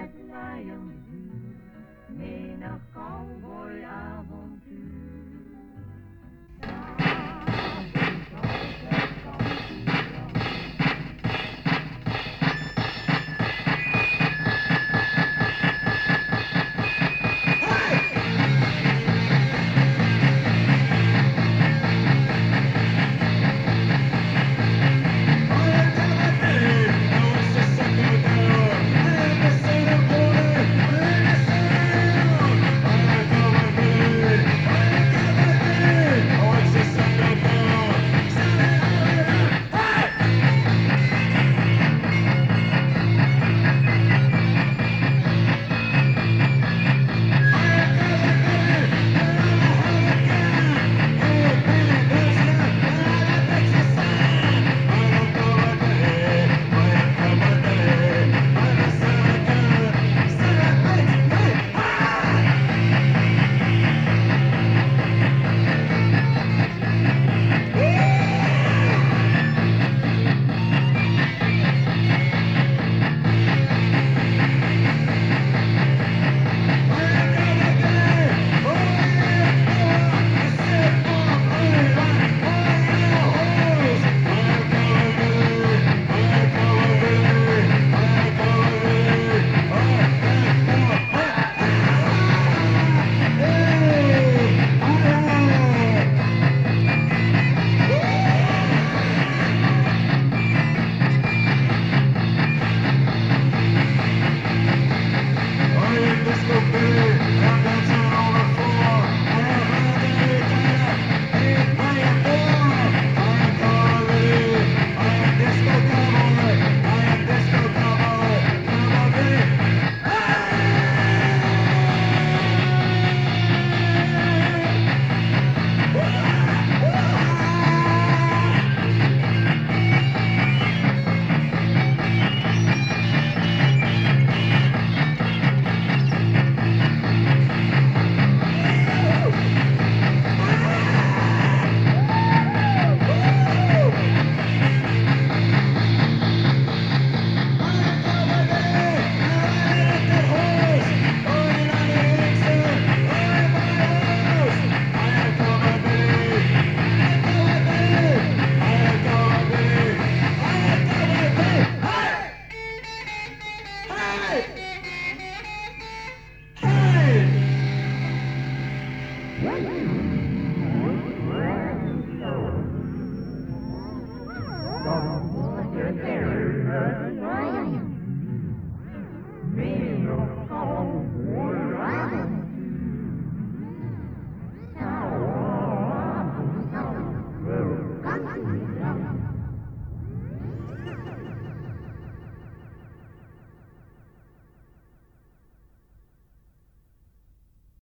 met Lion Blue, menig cowboyavond Karan, Karan.